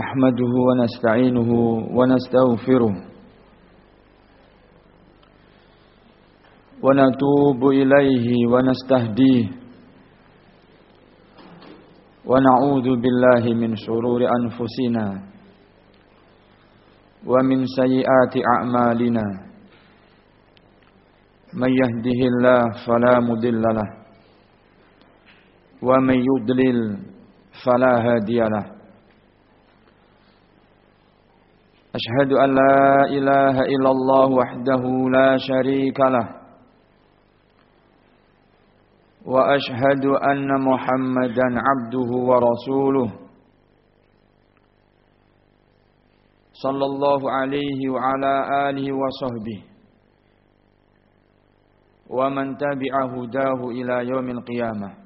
نحمده ونستعينه ونستغفره ونتوب إليه ونستهديه ونعوذ بالله من شرور أنفسنا ومن سيئات أعمالنا من يهده الله فلا مضل له ومن يضلل فلا هادي له أشهد أن لا إله إلا الله وحده لا شريك له وأشهد أن محمدا عبده ورسوله. صلى الله عليه وعلى آله وصحبه ومن تبع هداه إلى يوم القيامة.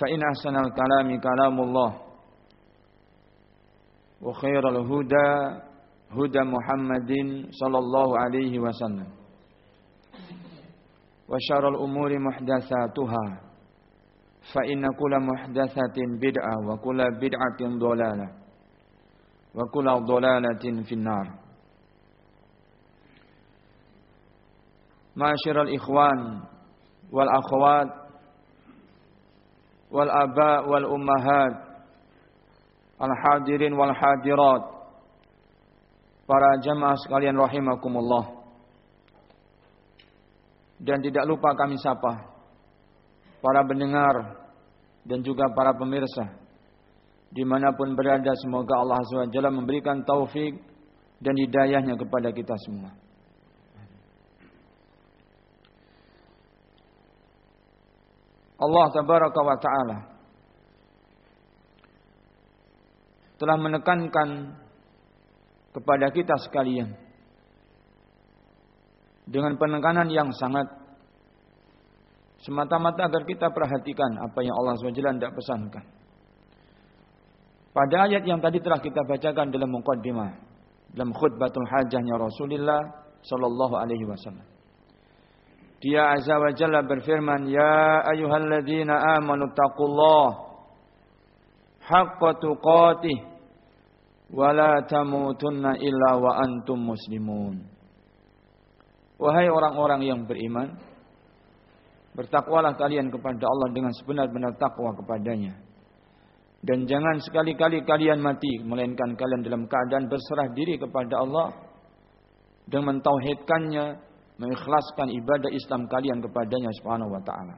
فإن أحسن الكلام كلام الله وخير الهدى هدى محمد صلى الله عليه وسلم وشر الأمور محدثاتها فإن كل محدثة بدعة وكل بدعة ضلالة وكل ضلالة في النار معاشر الإخوان والأخوات wal aba wal ummahat al hadirin wal hadirat. Para jemaah sekalian rahimakumullah. Dan tidak lupa kami sapa para pendengar dan juga para pemirsa di mana pun berada. Semoga Allah SWT memberikan taufik dan hidayahnya kepada kita semua. Allah tabaraka wa taala telah menekankan kepada kita sekalian dengan penekanan yang sangat semata-mata agar kita perhatikan apa yang Allah SWT tidak pesankan. Pada ayat yang tadi telah kita bacakan dalam muqaddimah, dalam khutbatul hajahnya Rasulullah sallallahu alaihi wasallam. Dia azza wa jalla berfirman, "Ya ayyuhalladzina amanu taqullaha haqqa tuqatih wala tamutunna illa wa antum muslimun." Wahai orang-orang yang beriman, bertakwalah kalian kepada Allah dengan sebenar-benar takwa kepadanya. Dan jangan sekali-kali kalian mati melainkan kalian dalam keadaan berserah diri kepada Allah dan mentauhidkannya, mengikhlaskan ibadah Islam kalian kepadanya Subhanahu wa taala.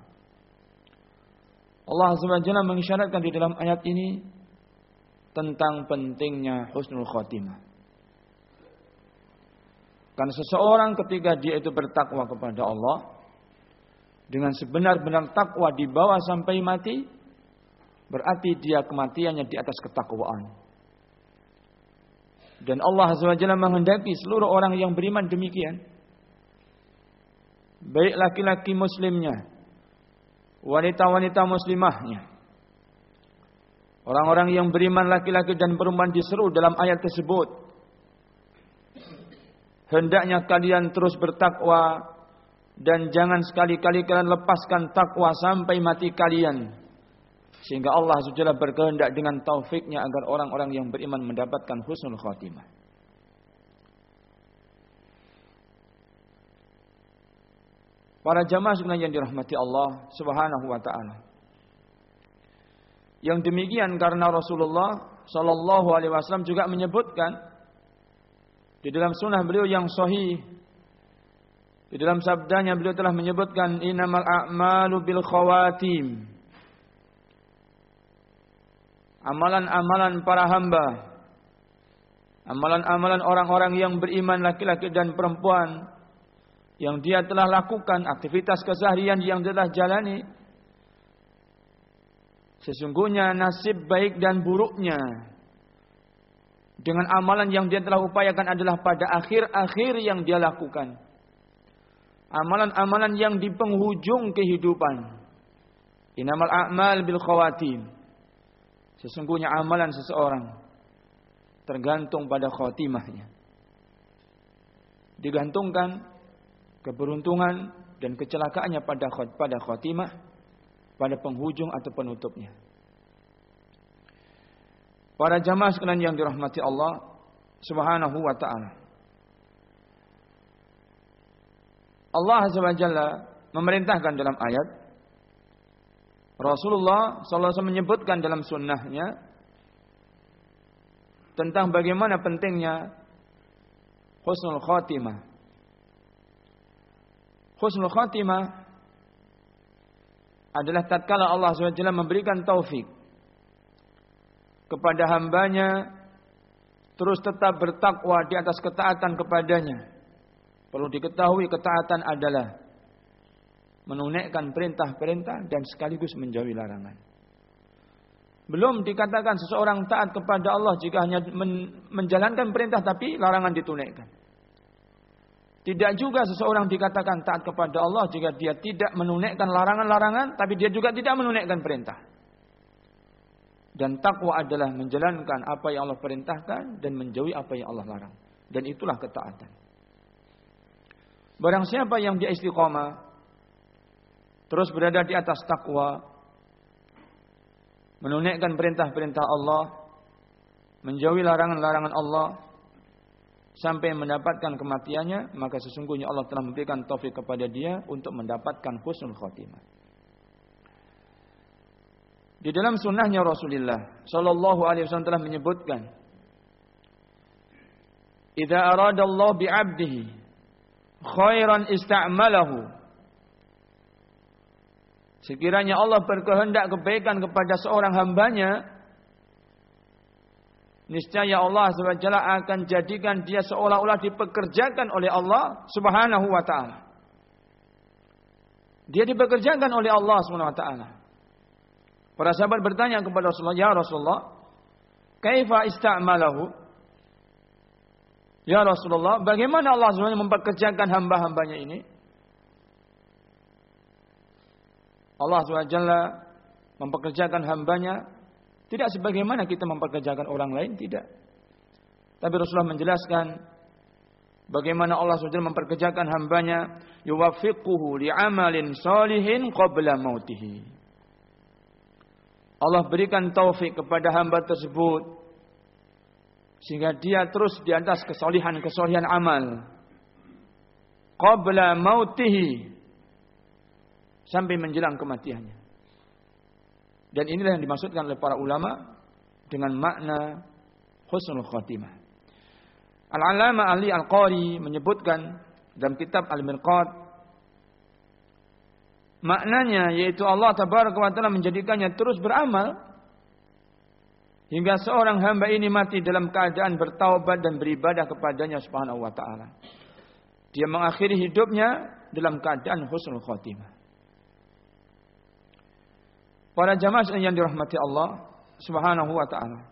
Allah SWT mengisyaratkan di dalam ayat ini tentang pentingnya husnul khotimah. Karena seseorang ketika dia itu bertakwa kepada Allah dengan sebenar-benar takwa di bawah sampai mati, berarti dia kematiannya di atas ketakwaan. Dan Allah SWT menghendaki seluruh orang yang beriman demikian. Baik laki-laki muslimnya, wanita-wanita muslimahnya. Orang-orang yang beriman laki-laki dan perempuan diseru dalam ayat tersebut. Hendaknya kalian terus bertakwa dan jangan sekali-kali kalian lepaskan takwa sampai mati kalian. Sehingga Allah SWT berkehendak dengan taufiknya agar orang-orang yang beriman mendapatkan husnul khatimah. Para jamaah sekalian yang dirahmati Allah Subhanahu wa taala. Yang demikian karena Rasulullah Shallallahu Alaihi Wasallam juga menyebutkan di dalam sunnah beliau yang sahih di dalam sabdanya beliau telah menyebutkan innamal a'malu bil khawatim amalan-amalan para hamba amalan-amalan orang-orang yang beriman laki-laki dan perempuan yang dia telah lakukan aktivitas keseharian yang dia telah jalani Sesungguhnya nasib baik dan buruknya dengan amalan yang dia telah upayakan adalah pada akhir-akhir yang dia lakukan. Amalan-amalan yang di penghujung kehidupan. Inamal a'mal bil khawatim. Sesungguhnya amalan seseorang tergantung pada khatimahnya. Digantungkan keberuntungan dan kecelakaannya pada pada khatimah pada penghujung atau penutupnya. Para jamaah sekalian yang dirahmati Allah Subhanahu wa taala. Allah Azza wa Jalla memerintahkan dalam ayat Rasulullah SAW menyebutkan dalam sunnahnya tentang bagaimana pentingnya husnul khatimah. Husnul khatimah adalah tatkala Allah SWT memberikan taufik kepada hambanya terus tetap bertakwa di atas ketaatan kepadanya. Perlu diketahui ketaatan adalah menunaikan perintah-perintah dan sekaligus menjauhi larangan. Belum dikatakan seseorang taat kepada Allah jika hanya menjalankan perintah tapi larangan ditunaikan. Tidak juga seseorang dikatakan taat kepada Allah jika dia tidak menunaikan larangan-larangan, tapi dia juga tidak menunaikan perintah. Dan takwa adalah menjalankan apa yang Allah perintahkan dan menjauhi apa yang Allah larang. Dan itulah ketaatan. Barang siapa yang dia istiqomah, terus berada di atas takwa, menunaikan perintah-perintah Allah, menjauhi larangan-larangan Allah, sampai mendapatkan kematiannya, maka sesungguhnya Allah telah memberikan taufik kepada dia untuk mendapatkan husnul khotimah. Di dalam sunnahnya Rasulullah Sallallahu Alaihi Wasallam telah menyebutkan, "Jika arada Allah bi'abdihi khairan ista'malahu." Sekiranya Allah berkehendak kebaikan kepada seorang hambanya, niscaya Allah SWT akan jadikan dia seolah-olah dipekerjakan oleh Allah Subhanahu wa taala. Dia dipekerjakan oleh Allah Subhanahu wa taala. Para sahabat bertanya kepada Rasulullah, "Ya Rasulullah, kaifa ista'malahu?" Ya Rasulullah, bagaimana Allah SWT mempekerjakan hamba-hambanya ini? Allah SWT mempekerjakan hambanya tidak sebagaimana kita memperkerjakan orang lain, tidak. Tapi Rasulullah menjelaskan bagaimana Allah SWT memperkerjakan hambanya yuwafiquhu li'amalin salihin qabla mautihi. Allah berikan taufik kepada hamba tersebut sehingga dia terus di atas kesolihan-kesolihan amal qabla mautihi sampai menjelang kematiannya. Dan inilah yang dimaksudkan oleh para ulama dengan makna husnul khatimah. Al-Alama Ali Al-Qari menyebutkan dalam kitab Al-Mirqat maknanya yaitu Allah tabaraka wa taala menjadikannya terus beramal hingga seorang hamba ini mati dalam keadaan bertaubat dan beribadah kepadanya subhanahu wa taala. Dia mengakhiri hidupnya dalam keadaan husnul khatimah. Para jamaah yang dirahmati Allah Subhanahu wa taala.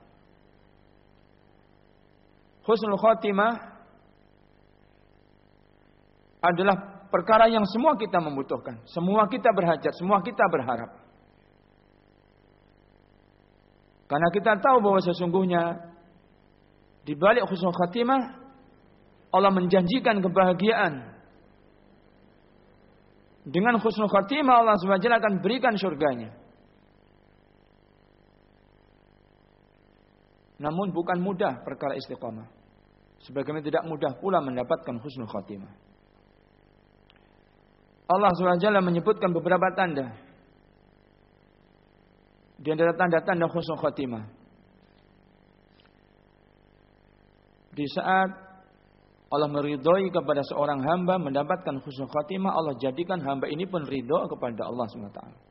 Husnul khatimah adalah perkara yang semua kita membutuhkan, semua kita berhajat, semua kita berharap. Karena kita tahu bahwa sesungguhnya di balik husnul khatimah Allah menjanjikan kebahagiaan. Dengan husnul khatimah Allah SWT akan berikan surganya. Namun bukan mudah perkara istiqamah. Sebagaimana tidak mudah pula mendapatkan husnul khatimah. Allah SWT menyebutkan beberapa tanda. Di antara tanda-tanda husnul khotimah. Di saat Allah meridhoi kepada seorang hamba mendapatkan husnul khotimah, Allah jadikan hamba ini pun ridho kepada Allah SWT.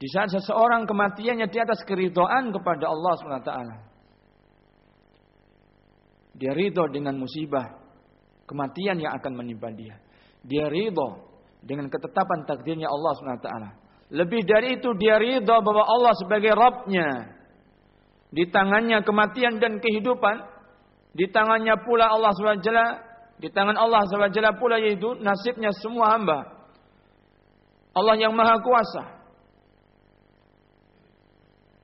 Di saat seseorang kematiannya di atas keridhaan kepada Allah SWT. Dia ridho dengan musibah kematian yang akan menimpa dia. Dia ridho dengan ketetapan takdirnya Allah SWT. Lebih dari itu dia ridho bahwa Allah sebagai Rabbnya. Di tangannya kematian dan kehidupan. Di tangannya pula Allah SWT. Di tangan Allah SWT pula yaitu nasibnya semua hamba. Allah yang maha kuasa.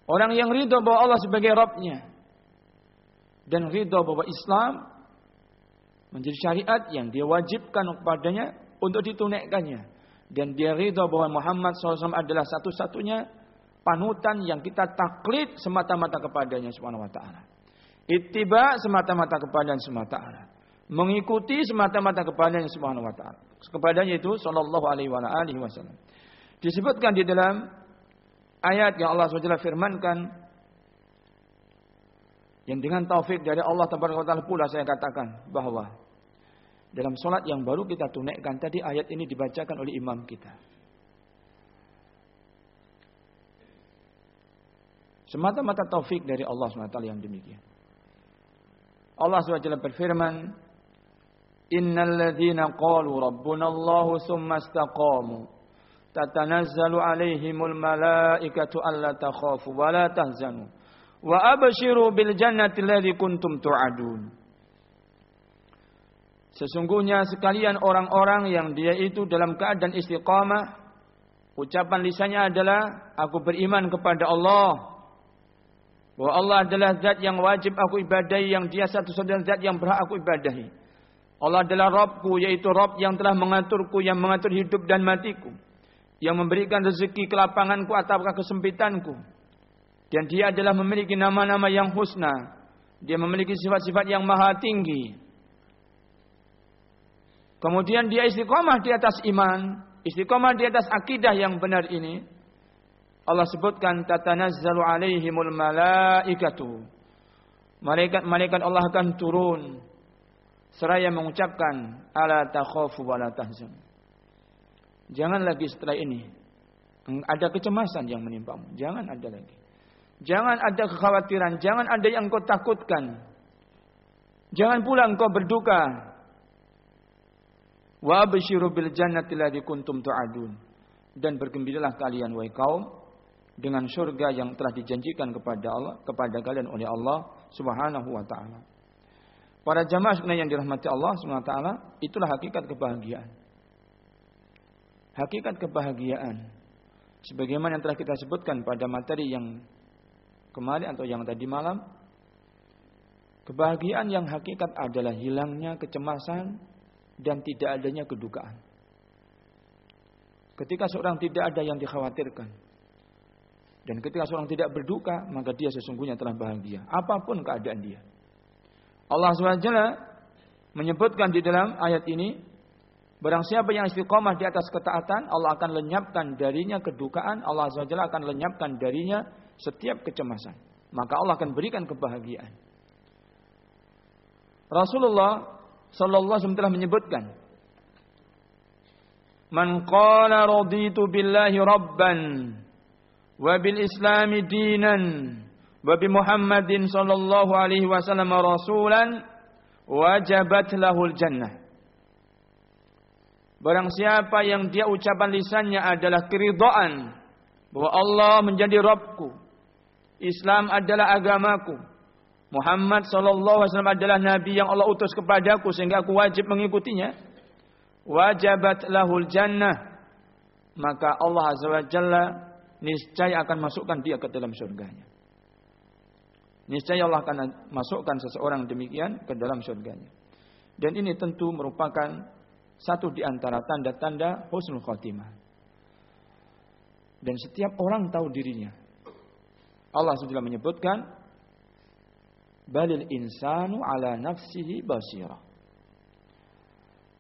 Orang yang ridho bahwa Allah sebagai Rabbnya. Dan ridho bahwa Islam menjadi syariat yang dia wajibkan kepadanya untuk ditunaikannya. Dan dia ridho bahwa Muhammad SAW adalah satu-satunya panutan yang kita taklid semata-mata kepadanya subhanahu wa ta'ala. Ittiba semata-mata kepadanya semata ta'ala. Mengikuti semata-mata kepadanya subhanahu wa ta'ala. Kepadanya itu sallallahu alaihi wasallam. Disebutkan di dalam ayat yang Allah SWT firmankan yang dengan taufik dari Allah Taala pula saya katakan bahwa dalam solat yang baru kita tunaikan tadi ayat ini dibacakan oleh imam kita. Semata-mata taufik dari Allah SWT yang demikian. Allah SWT berfirman, Innal ladhina qalu rabbuna Allahu summa istaqamu tatanazzalu alaihimul malaikatu alla takhafu wa la tahzanu wa abshiru bil jannati allati Sesungguhnya sekalian orang-orang yang dia itu dalam keadaan istiqamah ucapan lisannya adalah aku beriman kepada Allah. Bahwa Allah adalah zat yang wajib aku ibadahi yang dia satu-satunya zat yang berhak aku ibadahi. Allah adalah Rabbku yaitu Rabb yang telah mengaturku yang mengatur hidup dan matiku yang memberikan rezeki kelapanganku ataukah kesempitanku. Dan dia adalah memiliki nama-nama yang husna. Dia memiliki sifat-sifat yang maha tinggi. Kemudian dia istiqomah di atas iman. Istiqomah di atas akidah yang benar ini. Allah sebutkan tatanazzalu alaihimul malaikatu. Malaikat-malaikat Allah akan turun seraya mengucapkan ala takhafu wa la. Jangan lagi setelah ini ada kecemasan yang menimpamu. Jangan ada lagi. Jangan ada kekhawatiran, jangan ada yang kau takutkan. Jangan pula engkau berduka. Wa absyiru bil jannati allati kuntum tu'adun. Dan bergembiralah kalian wahai kaum dengan surga yang telah dijanjikan kepada Allah kepada kalian oleh Allah Subhanahu wa taala. Para jamaah yang dirahmati Allah Subhanahu wa taala, itulah hakikat kebahagiaan hakikat kebahagiaan. Sebagaimana yang telah kita sebutkan pada materi yang kemarin atau yang tadi malam kebahagiaan yang hakikat adalah hilangnya kecemasan dan tidak adanya kedukaan. Ketika seorang tidak ada yang dikhawatirkan dan ketika seorang tidak berduka maka dia sesungguhnya telah bahagia. Apa pun keadaan dia. Allah SWT menyebutkan di dalam ayat ini Barang siapa yang istiqomah di atas ketaatan, Allah akan lenyapkan darinya kedukaan, Allah SWT akan lenyapkan darinya setiap kecemasan. Maka Allah akan berikan kebahagiaan. Rasulullah sallallahu alaihi wasallam telah menyebutkan Man qala raditu billahi rabban wa bil islami dinan wa bi Muhammadin sallallahu alaihi wasallam rasulan wajabat lahul jannah Barang siapa yang dia ucapan lisannya adalah keridhaan bahwa Allah menjadi Rabbku, Islam adalah agamaku, Muhammad sallallahu alaihi wasallam adalah nabi yang Allah utus kepadaku sehingga aku wajib mengikutinya. Wajabat lahul jannah. Maka Allah azza wa jalla niscaya akan masukkan dia ke dalam surganya. Niscaya Allah akan masukkan seseorang demikian ke dalam surganya. Dan ini tentu merupakan satu di antara tanda-tanda husnul khotimah. Dan setiap orang tahu dirinya. Allah sudah menyebutkan balil insanu ala nafsihi basirah.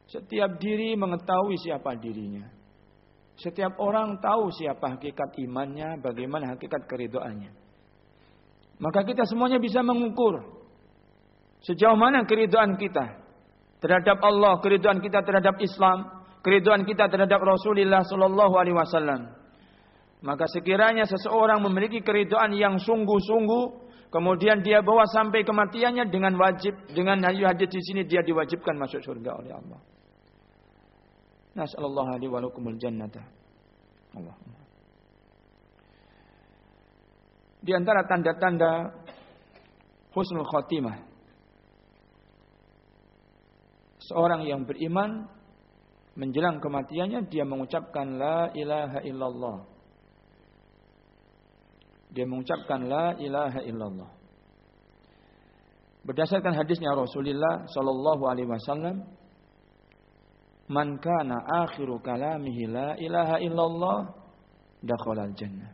Setiap diri mengetahui siapa dirinya. Setiap orang tahu siapa hakikat imannya, bagaimana hakikat keridoannya. Maka kita semuanya bisa mengukur sejauh mana keridoan kita terhadap Allah, keridoan kita terhadap Islam, keridoan kita terhadap Rasulullah Sallallahu Alaihi Wasallam. Maka sekiranya seseorang memiliki keridoan yang sungguh-sungguh, kemudian dia bawa sampai kematiannya dengan wajib, dengan hadis di sini dia diwajibkan masuk surga oleh Allah. Nasallallahu alaihi wa lakumul jannata. Allah. Di antara tanda-tanda husnul khotimah. Seorang yang beriman menjelang kematiannya dia mengucapkan la ilaha illallah. Dia mengucapkan la ilaha illallah. Berdasarkan hadisnya Rasulullah sallallahu alaihi wasallam, Man kana akhiru kalamihi la ilaha illallah dakhala jannah.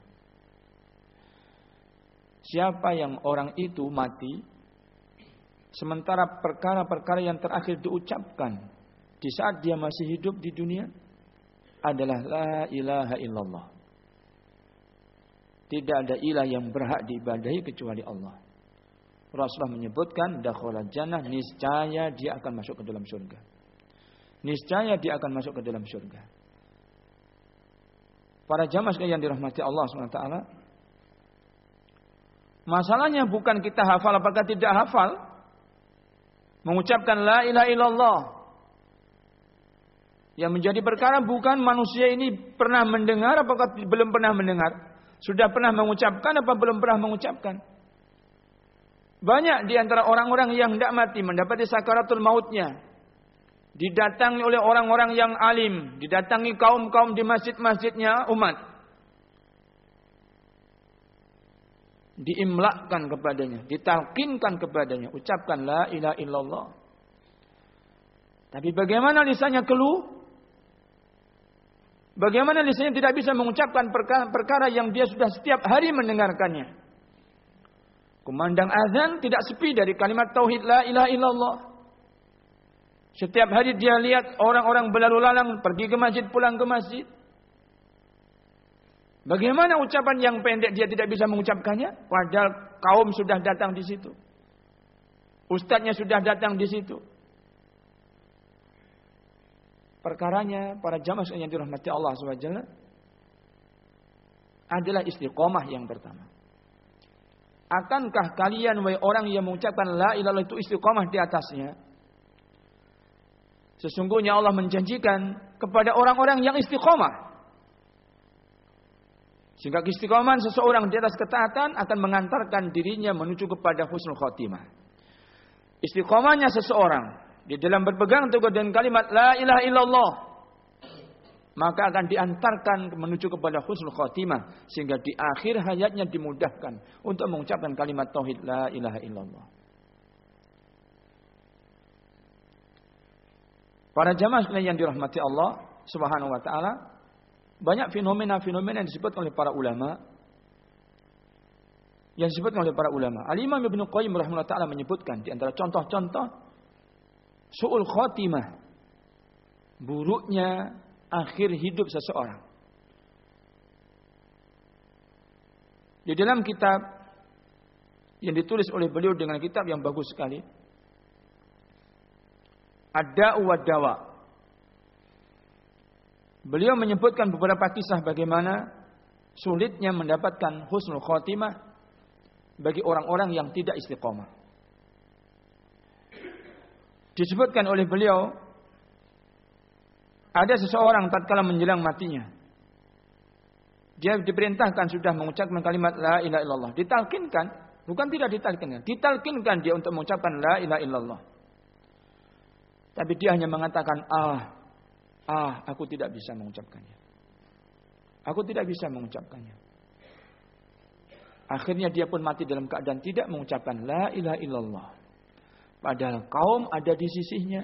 Siapa yang orang itu mati sementara perkara-perkara yang terakhir diucapkan di saat dia masih hidup di dunia adalah la ilaha illallah. Tidak ada ilah yang berhak diibadahi kecuali Allah. Rasulullah menyebutkan dakhala jannah niscaya dia akan masuk ke dalam surga niscaya dia akan masuk ke dalam surga. Para jamaah yang dirahmati Allah SWT. Masalahnya bukan kita hafal apakah tidak hafal. Mengucapkan la ilaha illallah. Yang menjadi perkara bukan manusia ini pernah mendengar apakah belum pernah mendengar. Sudah pernah mengucapkan apa belum pernah mengucapkan. Banyak di antara orang-orang yang tidak mati mendapati sakaratul mautnya didatangi oleh orang-orang yang alim, didatangi kaum-kaum di masjid-masjidnya umat. Diimlakkan kepadanya, ditalkinkan kepadanya, ucapkan la ilaha illallah. Tapi bagaimana lisannya keluh? Bagaimana lisannya tidak bisa mengucapkan perkara-perkara yang dia sudah setiap hari mendengarkannya? Kumandang azan tidak sepi dari kalimat tauhid la ilaha illallah. Setiap hari dia lihat orang-orang berlalu lalang pergi ke masjid, pulang ke masjid. Bagaimana ucapan yang pendek dia tidak bisa mengucapkannya? Padahal kaum sudah datang di situ. Ustadznya sudah datang di situ. Perkaranya para jamaah yang dirahmati Allah SWT adalah istiqomah yang pertama. Akankah kalian wahai orang yang mengucapkan la ilaha itu istiqomah di atasnya? Sesungguhnya Allah menjanjikan kepada orang-orang yang istiqomah. Sehingga istiqomah seseorang di atas ketaatan akan mengantarkan dirinya menuju kepada husnul khotimah. Istiqomahnya seseorang di dalam berpegang teguh dengan kalimat la ilaha illallah maka akan diantarkan menuju kepada husnul khotimah sehingga di akhir hayatnya dimudahkan untuk mengucapkan kalimat tauhid la ilaha illallah. Para jamaah sekalian yang dirahmati Allah Subhanahu wa taala, banyak fenomena-fenomena yang disebut oleh para ulama yang disebut oleh para ulama. Al-Imam Ibnu Qayyim rahimahullah taala menyebutkan di antara contoh-contoh suul khotimah buruknya akhir hidup seseorang. Di dalam kitab yang ditulis oleh beliau dengan kitab yang bagus sekali, ada dawa. Beliau menyebutkan beberapa kisah bagaimana sulitnya mendapatkan husnul khotimah bagi orang-orang yang tidak istiqomah. Disebutkan oleh beliau ada seseorang tatkala menjelang matinya. Dia diperintahkan sudah mengucapkan kalimat la ilaha illallah. Ditalkinkan, bukan tidak ditalkinkan. Ditalkinkan dia untuk mengucapkan la ilaha illallah. Tapi dia hanya mengatakan, ah, ah, aku tidak bisa mengucapkannya. Aku tidak bisa mengucapkannya. Akhirnya dia pun mati dalam keadaan tidak mengucapkan la ilaha illallah. Padahal kaum ada di sisinya.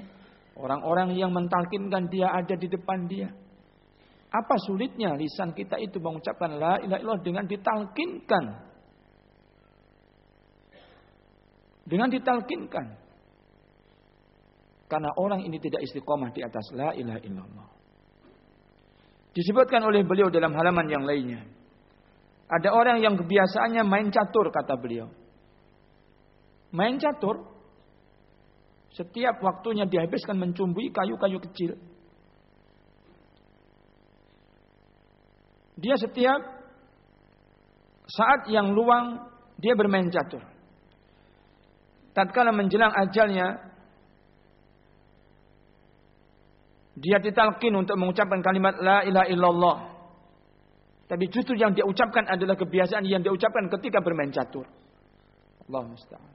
Orang-orang yang mentalkinkan dia ada di depan dia. Apa sulitnya lisan kita itu mengucapkan la ilaha illallah dengan ditalkinkan. Dengan ditalkinkan. Karena orang ini tidak istiqomah di atas la ilaha illallah. Disebutkan oleh beliau dalam halaman yang lainnya. Ada orang yang kebiasaannya main catur kata beliau. Main catur. Setiap waktunya dihabiskan mencumbui kayu-kayu kecil. Dia setiap saat yang luang dia bermain catur. Tatkala menjelang ajalnya dia ditalkin untuk mengucapkan kalimat la ilaha illallah. Tapi justru yang dia ucapkan adalah kebiasaan yang dia ucapkan ketika bermain catur. Allah musta'an.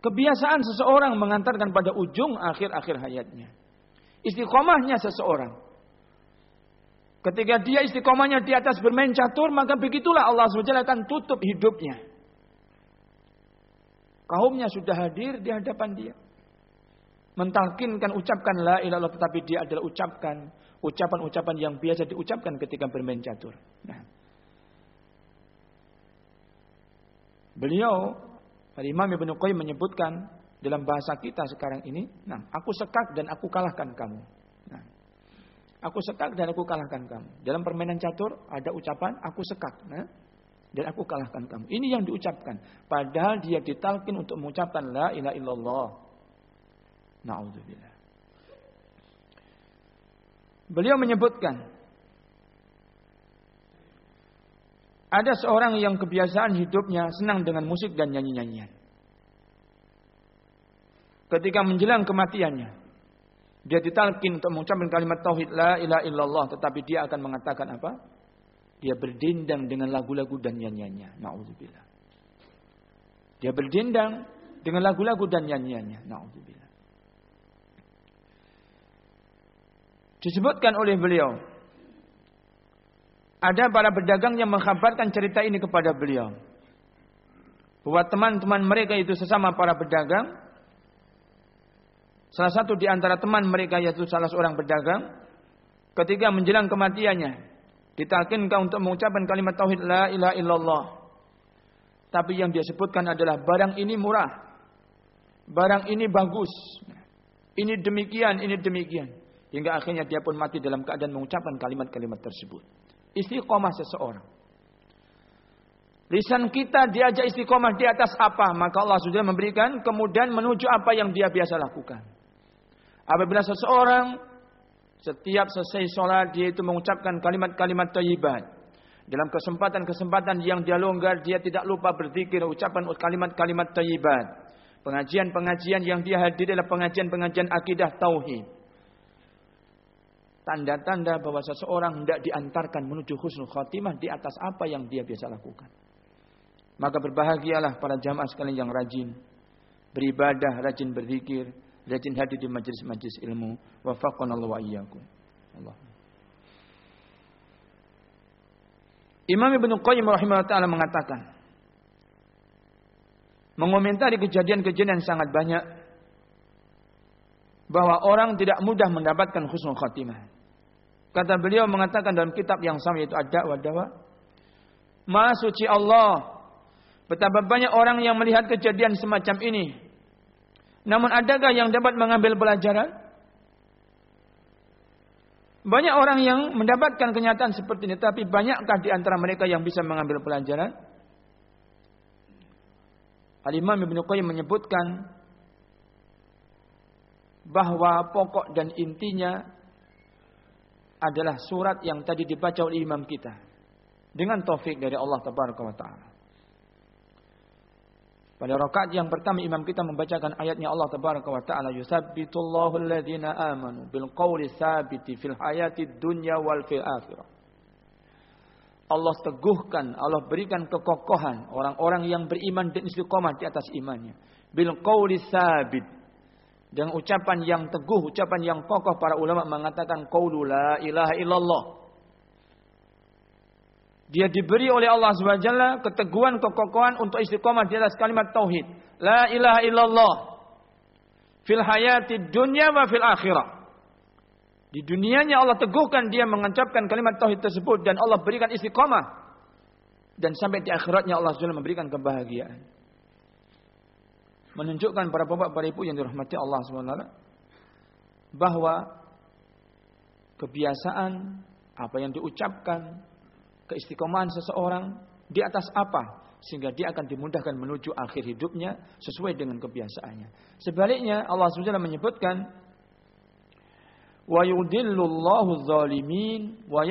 Kebiasaan seseorang mengantarkan pada ujung akhir-akhir hayatnya. Istiqomahnya seseorang. Ketika dia istiqomahnya di atas bermain catur, maka begitulah Allah SWT akan tutup hidupnya. Kaumnya sudah hadir di hadapan dia mentalkinkan ucapkan la ilallah tetapi dia adalah ucapkan ucapan-ucapan yang biasa diucapkan ketika bermain catur. Nah. Beliau Imam Ibnu Qayyim menyebutkan dalam bahasa kita sekarang ini, nah, aku sekak dan aku kalahkan kamu. Nah, aku sekak dan aku kalahkan kamu. Dalam permainan catur ada ucapan aku sekak, nah, dan aku kalahkan kamu. Ini yang diucapkan. Padahal dia ditalkin untuk mengucapkan la ilaha illallah. Na'udzubillah. Beliau menyebutkan ada seorang yang kebiasaan hidupnya senang dengan musik dan nyanyi-nyanyian. Ketika menjelang kematiannya, dia ditalkin untuk mengucapkan kalimat tauhid la ilaha illallah, tetapi dia akan mengatakan apa? Dia berdendang dengan lagu-lagu dan nyanyiannya. Nauzubillah. Dia berdendang dengan lagu-lagu dan nyanyiannya. Nauzubillah. Disebutkan oleh beliau. Ada para pedagang yang mengkhabarkan cerita ini kepada beliau. Bahwa teman-teman mereka itu sesama para pedagang. Salah satu di antara teman mereka yaitu salah seorang pedagang. Ketika menjelang kematiannya. Ditalkinkan untuk mengucapkan kalimat tauhid la ilaha illallah. Tapi yang dia sebutkan adalah barang ini murah. Barang ini bagus. Ini demikian, ini demikian. Hingga akhirnya dia pun mati dalam keadaan mengucapkan kalimat-kalimat tersebut. Istiqomah seseorang. Lisan kita diajak istiqomah di atas apa? Maka Allah sudah memberikan kemudian menuju apa yang dia biasa lakukan. Apabila seseorang setiap selesai sholat dia itu mengucapkan kalimat-kalimat tayyibat. Dalam kesempatan-kesempatan yang dia longgar dia tidak lupa berzikir ucapan kalimat-kalimat tayyibat. Pengajian-pengajian yang dia hadiri adalah pengajian-pengajian akidah tauhid tanda-tanda bahwa seseorang hendak diantarkan menuju husnul khatimah di atas apa yang dia biasa lakukan. Maka berbahagialah para jamaah sekalian yang rajin beribadah, rajin berzikir, rajin hadir di majlis-majlis ilmu. Wafaqanallahu wa iyyakum. Allah. Imam Ibnu Qayyim rahimahullah taala mengatakan mengomentari kejadian-kejadian sangat banyak bahwa orang tidak mudah mendapatkan husnul khatimah. Kata beliau mengatakan dalam kitab yang sama yaitu Ad-Da'wah Dawa. Maha suci Allah. Betapa banyak orang yang melihat kejadian semacam ini. Namun adakah yang dapat mengambil pelajaran? Banyak orang yang mendapatkan kenyataan seperti ini. Tapi banyakkah di antara mereka yang bisa mengambil pelajaran? Al-Imam Ibn Qayyim menyebutkan bahwa pokok dan intinya adalah surat yang tadi dibaca oleh imam kita dengan taufik dari Allah taala. Pada rakaat yang pertama imam kita membacakan ayatnya Allah tabaraka wa taala yusabbitullahu alladhina amanu bil sabiti fil hayati dunya wal fil akhirah. Allah teguhkan, Allah berikan kekokohan orang-orang yang beriman dan istiqomah di atas imannya. Bil qawli sabit dengan ucapan yang teguh, ucapan yang kokoh para ulama mengatakan qaulu la ilaha illallah. Dia diberi oleh Allah SWT keteguhan kekokohan untuk istiqomah di atas kalimat tauhid. La ilaha illallah. Fil hayati dunya wa fil akhirah. Di dunianya Allah teguhkan dia mengucapkan kalimat tauhid tersebut dan Allah berikan istiqomah. Dan sampai di akhiratnya Allah SWT memberikan kebahagiaan menunjukkan para bapak para ibu yang dirahmati Allah SWT bahwa kebiasaan, apa yang diucapkan, keistiqomahan seseorang di atas apa sehingga dia akan dimudahkan menuju akhir hidupnya sesuai dengan kebiasaannya. Sebaliknya Allah SWT menyebutkan wa yudillullahu zalimin wa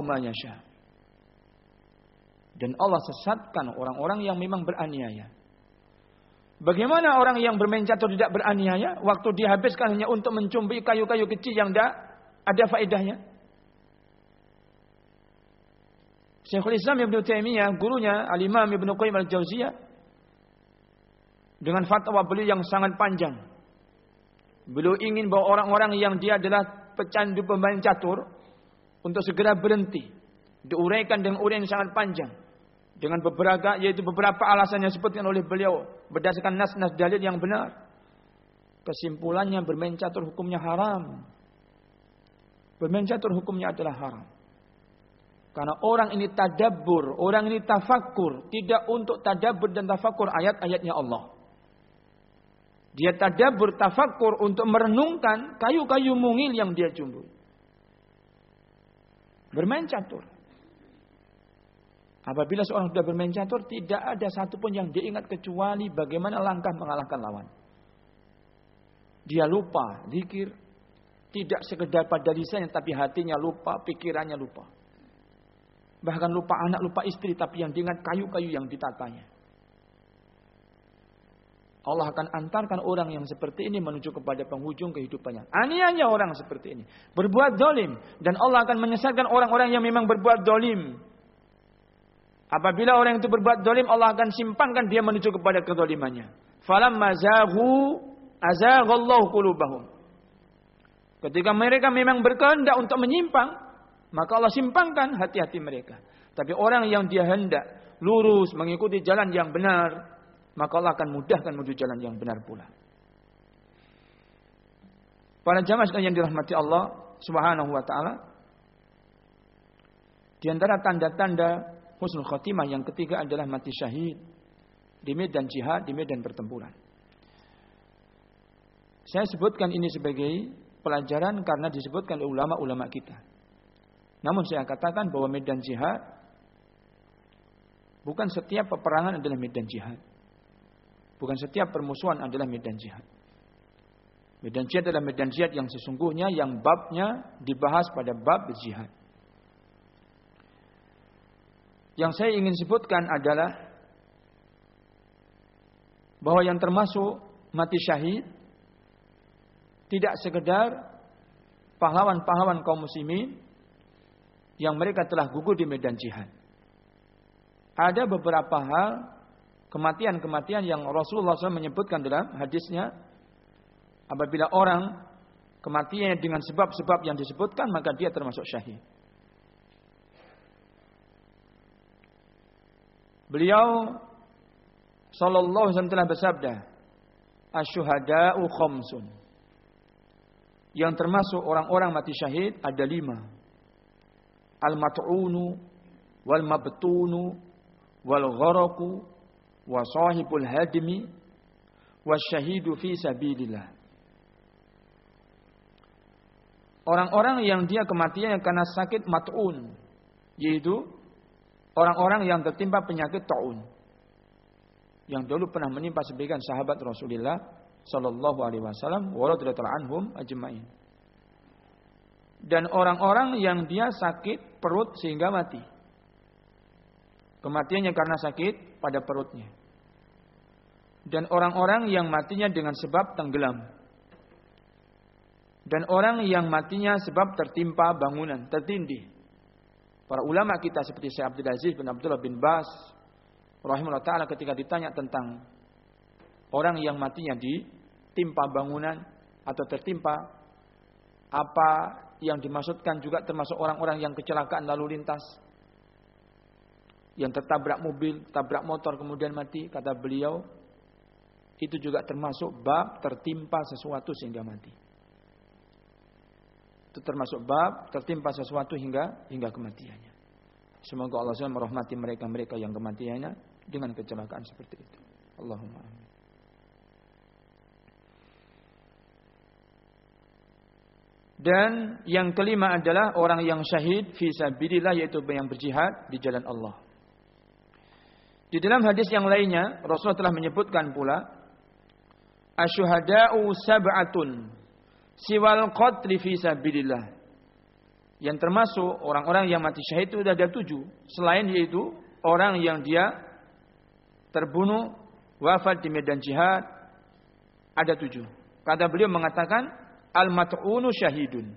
ma yasha. Dan Allah sesatkan orang-orang yang memang beraniaya. Bagaimana orang yang bermain catur tidak beraniaya? Waktu dihabiskan hanya untuk mencumbi kayu-kayu kecil yang tidak ada faedahnya. Syekhul Islam Ibn Taimiyah, gurunya Al-Imam Ibn Qayyim Al-Jauziyah dengan fatwa beliau yang sangat panjang. Beliau ingin bahwa orang-orang yang dia adalah pecandu pemain catur untuk segera berhenti. Diuraikan dengan uraian yang sangat panjang. Dengan beberapa yaitu beberapa alasan yang disebutkan oleh beliau berdasarkan nas-nas dalil yang benar. Kesimpulannya bermain catur hukumnya haram. Bermain catur hukumnya adalah haram. Karena orang ini tadabbur, orang ini tafakur, tidak untuk tadabbur dan tafakur ayat-ayatnya Allah. Dia tadabbur, tafakur untuk merenungkan kayu-kayu mungil yang dia jumpai. Bermain catur. Apabila seorang sudah bermain catur, tidak ada satupun yang diingat kecuali bagaimana langkah mengalahkan lawan. Dia lupa, zikir. Tidak sekedar pada lisannya, tapi hatinya lupa, pikirannya lupa. Bahkan lupa anak, lupa istri, tapi yang diingat kayu-kayu yang ditatanya. Allah akan antarkan orang yang seperti ini menuju kepada penghujung kehidupannya. Anianya orang seperti ini. Berbuat dolim. Dan Allah akan menyesatkan orang-orang yang memang berbuat dolim. Apabila orang itu berbuat dolim, Allah akan simpangkan dia menuju kepada kedolimannya. Falam mazahu azaghallahu qulubahum. Ketika mereka memang berkehendak untuk menyimpang, maka Allah simpangkan hati-hati mereka. Tapi orang yang dia hendak lurus mengikuti jalan yang benar, maka Allah akan mudahkan menuju jalan yang benar pula. Para jamaah yang dirahmati Allah Subhanahu wa taala, di antara tanda-tanda husnul khotimah yang ketiga adalah mati syahid di medan jihad, di medan pertempuran. Saya sebutkan ini sebagai pelajaran karena disebutkan oleh ulama-ulama kita. Namun saya katakan bahwa medan jihad bukan setiap peperangan adalah medan jihad. Bukan setiap permusuhan adalah medan jihad. Medan jihad adalah medan jihad yang sesungguhnya yang babnya dibahas pada bab jihad. Yang saya ingin sebutkan adalah bahwa yang termasuk mati syahid tidak sekedar pahlawan-pahlawan kaum muslimin yang mereka telah gugur di medan jihad. Ada beberapa hal kematian-kematian yang Rasulullah SAW menyebutkan dalam hadisnya apabila orang kematiannya dengan sebab-sebab yang disebutkan maka dia termasuk syahid. Beliau sallallahu alaihi wasallam telah bersabda, "Asyuhada'u khamsun." Yang termasuk orang-orang mati syahid ada lima al-mat'unu wal mabtunu wal gharaku wa sahibul hadmi syahidu fi sabilillah. Orang-orang yang dia kematian karena sakit mat'un yaitu orang-orang yang tertimpa penyakit taun yang dulu pernah menimpa sebagian sahabat Rasulullah sallallahu alaihi wasallam wa anhum ajmain dan orang-orang yang dia sakit perut sehingga mati. Kematiannya karena sakit pada perutnya. Dan orang-orang yang matinya dengan sebab tenggelam. Dan orang yang matinya sebab tertimpa bangunan, tertindih. Para ulama kita seperti Syekh Abdul Aziz bin Abdullah bin Bas rahimahullah taala ketika ditanya tentang orang yang matinya ditimpa bangunan atau tertimpa apa yang dimaksudkan juga termasuk orang-orang yang kecelakaan lalu lintas. Yang tertabrak mobil, tabrak motor kemudian mati. Kata beliau, itu juga termasuk bab tertimpa sesuatu sehingga mati. Itu termasuk bab tertimpa sesuatu hingga hingga kematiannya. Semoga Allah SWT merahmati mereka-mereka yang kematiannya dengan kecelakaan seperti itu. Allahumma amin. Dan yang kelima adalah orang yang syahid fi sabilillah yaitu yang berjihad di jalan Allah. Di dalam hadis yang lainnya Rasulullah telah menyebutkan pula asyuhada'u sab'atun siwal qatli fi sabilillah. Yang termasuk orang-orang yang mati syahid itu ada tujuh. Selain yaitu orang yang dia terbunuh wafat di medan jihad ada tujuh. Kata beliau mengatakan al-mat'unu syahidun.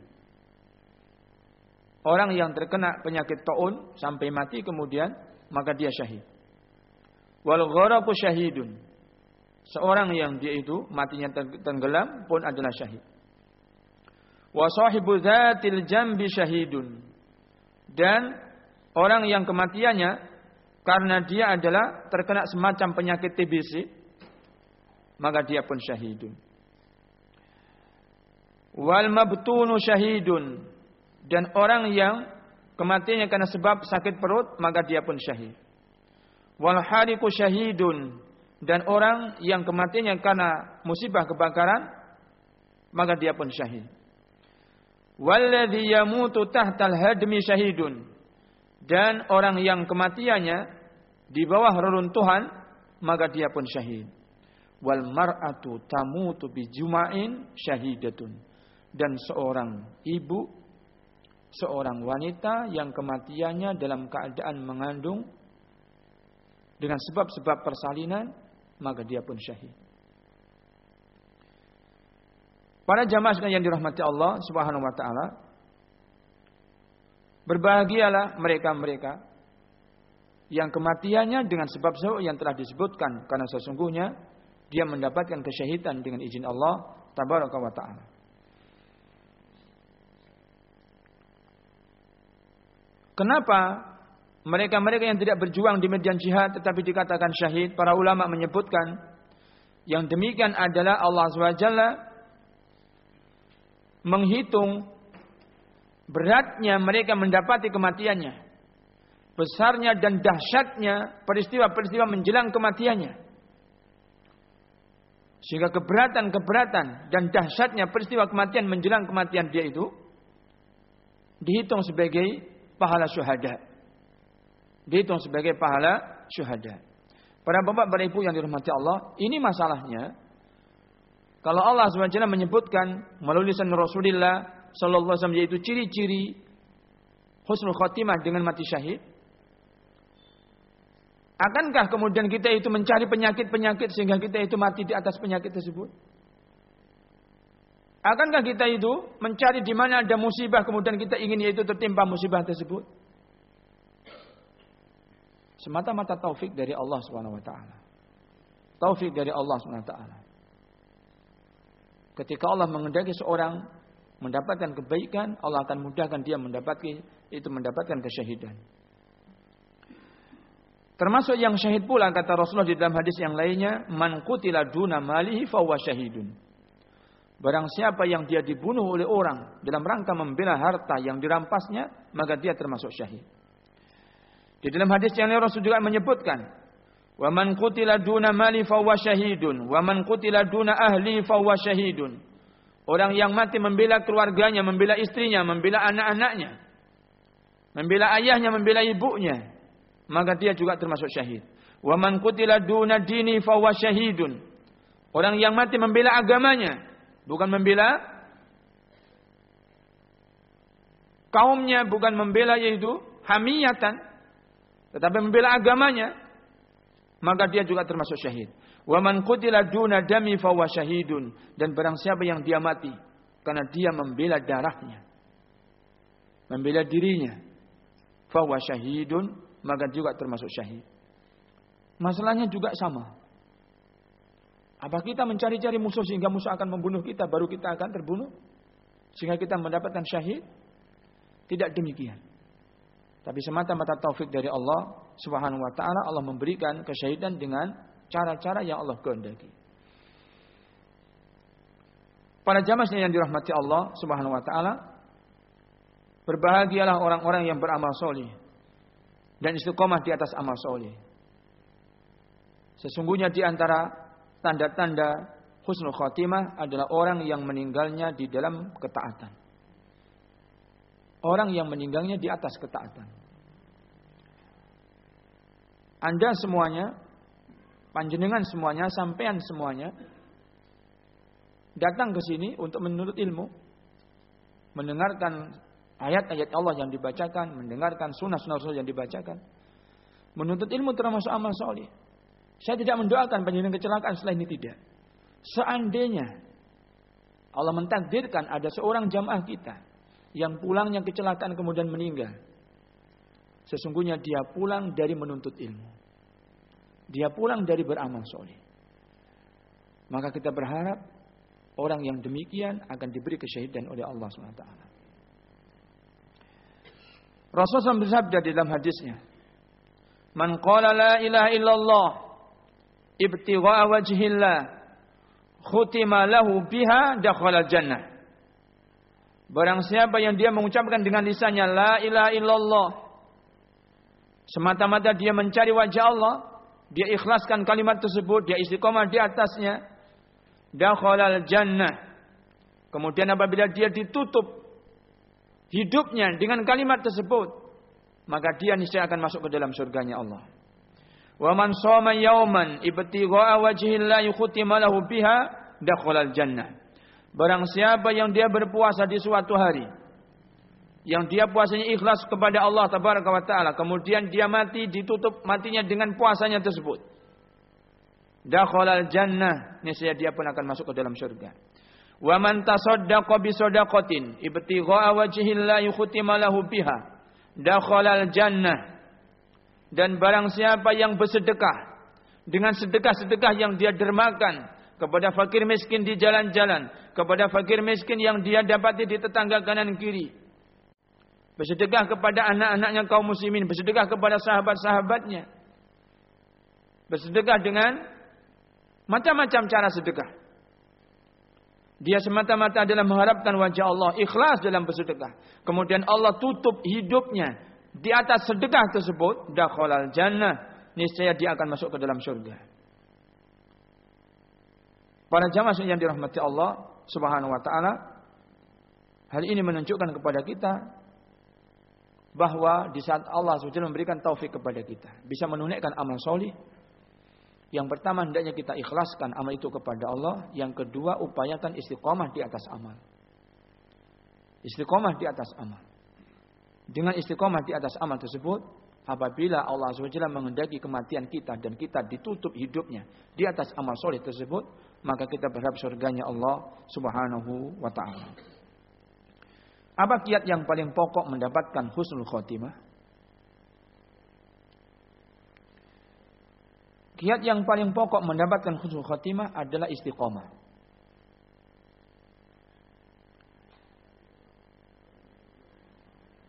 Orang yang terkena penyakit taun sampai mati kemudian maka dia syahid. Wal gharaqu syahidun. Seorang yang dia itu matinya tenggelam pun adalah syahid. Wa sahibu dzatil jambi syahidun. Dan orang yang kematiannya karena dia adalah terkena semacam penyakit TBC maka dia pun syahidun. Wal mabtunu syahidun. Dan orang yang kematiannya karena sebab sakit perut maka dia pun syahid. Wal hariku syahidun. Dan orang yang kematiannya karena musibah kebakaran maka dia pun syahid walladzi yamutu tahtal hadmi syahidun. Dan orang yang kematiannya di bawah reruntuhan maka dia pun syahid. Wal mar'atu tamutu bi juma'in syahidatun. Dan seorang ibu, seorang wanita yang kematiannya dalam keadaan mengandung dengan sebab-sebab persalinan, maka dia pun syahid. Para jamaah yang dirahmati Allah Subhanahu wa taala, berbahagialah mereka-mereka yang kematiannya dengan sebab-sebab yang telah disebutkan karena sesungguhnya dia mendapatkan kesyahidan dengan izin Allah tabaraka wa taala. Kenapa mereka-mereka yang tidak berjuang di medan jihad tetapi dikatakan syahid? Para ulama menyebutkan yang demikian adalah Allah SWT menghitung beratnya mereka mendapati kematiannya. Besarnya dan dahsyatnya peristiwa-peristiwa menjelang kematiannya. Sehingga keberatan-keberatan dan dahsyatnya peristiwa kematian menjelang kematian dia itu dihitung sebagai pahala syuhada. Dihitung sebagai pahala syuhada. Para bapak para ibu yang dirahmati Allah, ini masalahnya. Kalau Allah SWT menyebutkan melalui lisan Rasulullah Sallallahu Alaihi Wasallam yaitu ciri-ciri husnul khotimah dengan mati syahid, Akankah kemudian kita itu mencari penyakit-penyakit sehingga kita itu mati di atas penyakit tersebut? Akankah kita itu mencari di mana ada musibah kemudian kita ingin yaitu tertimpa musibah tersebut? Semata-mata taufik dari Allah Subhanahu wa taala. Taufik dari Allah Subhanahu wa taala. Ketika Allah mengendaki seorang mendapatkan kebaikan, Allah akan mudahkan dia mendapatkan itu mendapatkan kesyahidan. Termasuk yang syahid pula kata Rasulullah di dalam hadis yang lainnya, man qutila duna malihi fa syahidun. Barang siapa yang dia dibunuh oleh orang dalam rangka membela harta yang dirampasnya, maka dia termasuk syahid. Di dalam hadis yang lain Rasul juga menyebutkan, "Wa man qutila duna mali fahuwa syahidun, wa man qutila duna ahli fahuwa syahidun." Orang yang mati membela keluarganya, membela istrinya, membela anak-anaknya, membela ayahnya, membela ibunya, maka dia juga termasuk syahid. Wa man qutila duna dini fahuwa syahidun. Orang yang mati membela agamanya, Bukan membela kaumnya, bukan membela yaitu hamiyatan, tetapi membela agamanya, maka dia juga termasuk syahid. Wa man qutila duna dami fawa syahidun dan barang siapa yang dia mati karena dia membela darahnya, membela dirinya, fawa syahidun maka juga termasuk syahid. Masalahnya juga sama. Apa kita mencari-cari musuh sehingga musuh akan membunuh kita baru kita akan terbunuh? Sehingga kita mendapatkan syahid? Tidak demikian. Tapi semata-mata taufik dari Allah Subhanahu wa taala Allah memberikan kesyahidan dengan cara-cara yang Allah kehendaki. Para jamaah yang dirahmati Allah Subhanahu wa taala, berbahagialah orang-orang yang beramal soleh dan istiqomah di atas amal soleh. Sesungguhnya di antara tanda-tanda husnul khotimah adalah orang yang meninggalnya di dalam ketaatan. Orang yang meninggalnya di atas ketaatan. Anda semuanya, panjenengan semuanya, sampean semuanya, datang ke sini untuk menuntut ilmu, mendengarkan ayat-ayat Allah yang dibacakan, mendengarkan sunnah-sunnah Rasul yang dibacakan. Menuntut ilmu termasuk amal soleh. Saya tidak mendoakan panjenengan kecelakaan setelah ini tidak. Seandainya Allah mentakdirkan ada seorang jamaah kita yang pulangnya kecelakaan kemudian meninggal. Sesungguhnya dia pulang dari menuntut ilmu. Dia pulang dari beramal soleh. Maka kita berharap orang yang demikian akan diberi kesyahidan oleh Allah SWT. Rasulullah bersabda di dalam hadisnya, Man qala la ilaha illallah ibtigha'a wajhillah khutima lahu biha dakhala jannah. Barang siapa yang dia mengucapkan dengan lisannya la ilaha illallah semata-mata dia mencari wajah Allah, dia ikhlaskan kalimat tersebut, dia istiqomah di atasnya, dakhala jannah. Kemudian apabila dia ditutup hidupnya dengan kalimat tersebut, maka dia niscaya akan masuk ke dalam surganya Allah. Wa man shoma yauman ibtigha'a wajhillahi khutima lahu biha dakhalal jannah. Barang siapa yang dia berpuasa di suatu hari yang dia puasanya ikhlas kepada Allah tabaraka wa taala, kemudian dia mati ditutup matinya dengan puasanya tersebut. Dakhalal jannah, niscaya dia pun akan masuk ke dalam surga. Wa man tasaddaqa bi shadaqatin ibtigha'a wajhillahi khutima lahu biha dakhalal jannah dan barang siapa yang bersedekah dengan sedekah-sedekah yang dia dermakan kepada fakir miskin di jalan-jalan, kepada fakir miskin yang dia dapati di tetangga kanan kiri. Bersedekah kepada anak-anaknya kaum muslimin, bersedekah kepada sahabat-sahabatnya. Bersedekah dengan macam-macam cara sedekah. Dia semata-mata adalah mengharapkan wajah Allah, ikhlas dalam bersedekah. Kemudian Allah tutup hidupnya di atas sedekah tersebut, dakhalal jannah, niscaya dia akan masuk ke dalam surga. Para jamaah yang dirahmati Allah Subhanahu wa taala, hal ini menunjukkan kepada kita bahwa di saat Allah SWT memberikan taufik kepada kita, bisa menunaikan amal soleh, yang pertama hendaknya kita ikhlaskan amal itu kepada Allah. Yang kedua upayakan istiqomah di atas amal. Istiqomah di atas amal. Dengan istiqomah di atas amal tersebut, apabila Allah SWT mengendaki kematian kita dan kita ditutup hidupnya di atas amal soleh tersebut, maka kita berharap surganya Allah Subhanahu wa taala. Apa kiat yang paling pokok mendapatkan husnul khotimah? Kiat yang paling pokok mendapatkan khusnul khatimah adalah istiqomah.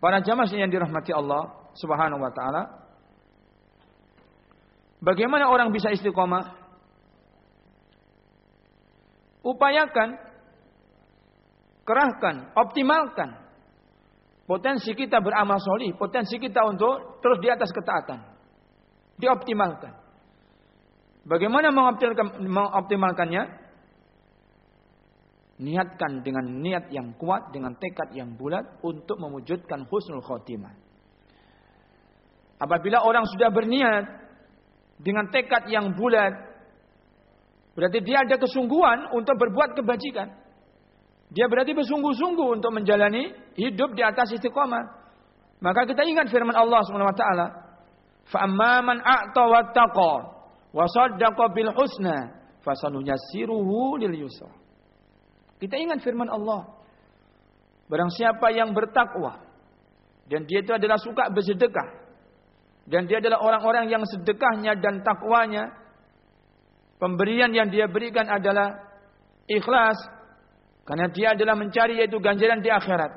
Para jamaah yang dirahmati Allah Subhanahu wa taala. Bagaimana orang bisa istiqomah? Upayakan kerahkan, optimalkan potensi kita beramal solih, potensi kita untuk terus di atas ketaatan. Dioptimalkan. Bagaimana mengoptimalkannya? Niatkan dengan niat yang kuat, dengan tekad yang bulat untuk mewujudkan husnul khotimah. Apabila orang sudah berniat dengan tekad yang bulat, berarti dia ada kesungguhan untuk berbuat kebajikan. Dia berarti bersungguh-sungguh untuk menjalani hidup di atas istiqomah. Maka kita ingat firman Allah Subhanahu wa taala, "Fa amman a'ta wattaqa wa saddaqa bil husna fasanuyassiruhu lil yusra. Kita ingat firman Allah. Barang siapa yang bertakwa dan dia itu adalah suka bersedekah dan dia adalah orang-orang yang sedekahnya dan takwanya pemberian yang dia berikan adalah ikhlas karena dia adalah mencari yaitu ganjaran di akhirat.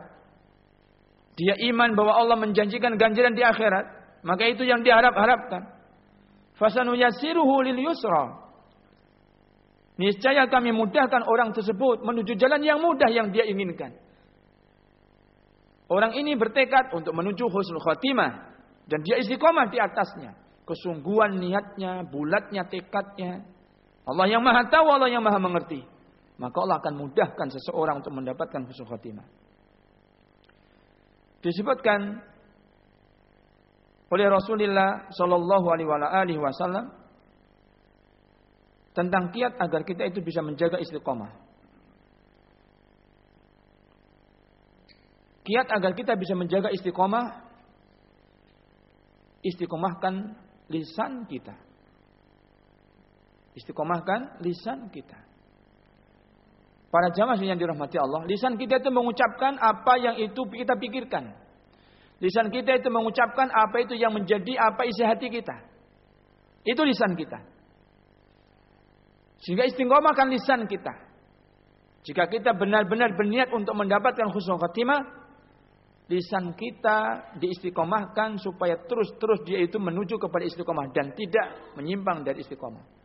Dia iman bahwa Allah menjanjikan ganjaran di akhirat, maka itu yang diharap-harapkan fasanuyassiruhu lil yusra. Niscaya kami mudahkan orang tersebut menuju jalan yang mudah yang dia inginkan. Orang ini bertekad untuk menuju husnul khatimah dan dia istiqomah di atasnya. Kesungguhan niatnya, bulatnya tekadnya. Allah yang Maha tahu, Allah yang Maha mengerti. Maka Allah akan mudahkan seseorang untuk mendapatkan husnul khatimah. disebutkan oleh Rasulullah Shallallahu Alaihi Wasallam tentang kiat agar kita itu bisa menjaga istiqomah. Kiat agar kita bisa menjaga istiqomah, istiqomahkan lisan kita. Istiqomahkan lisan kita. Para jamaah yang dirahmati Allah, lisan kita itu mengucapkan apa yang itu kita pikirkan. Lisan kita itu mengucapkan apa itu yang menjadi apa isi hati kita. Itu lisan kita. Sehingga istiqomahkan lisan kita. Jika kita benar-benar berniat untuk mendapatkan khusnul khatimah, lisan kita diistiqomahkan supaya terus-terus dia itu menuju kepada istiqomah dan tidak menyimpang dari istiqomah.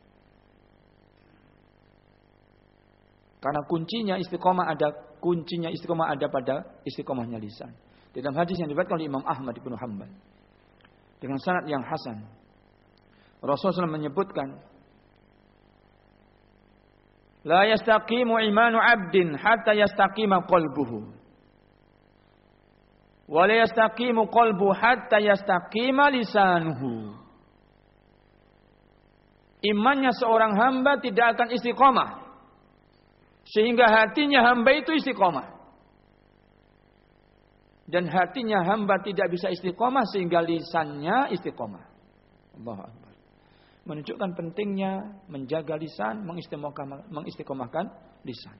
Karena kuncinya istiqomah ada kuncinya istiqomah ada pada istiqomahnya lisan. Dalam hadis yang diriwayatkan oleh Imam Ahmad bin Hanbal dengan sanad yang hasan. Rasulullah menyebutkan La yastaqimu imanu 'abdin hatta yastaqima qalbuhu. Wa la yastaqimu qalbu hatta yastaqima lisanuhu. Imannya seorang hamba tidak akan istiqomah sehingga hatinya hamba itu istiqomah dan hatinya hamba tidak bisa istiqomah sehingga lisannya istiqomah. Allah Akbar. Menunjukkan pentingnya menjaga lisan, mengistiqomahkan lisan.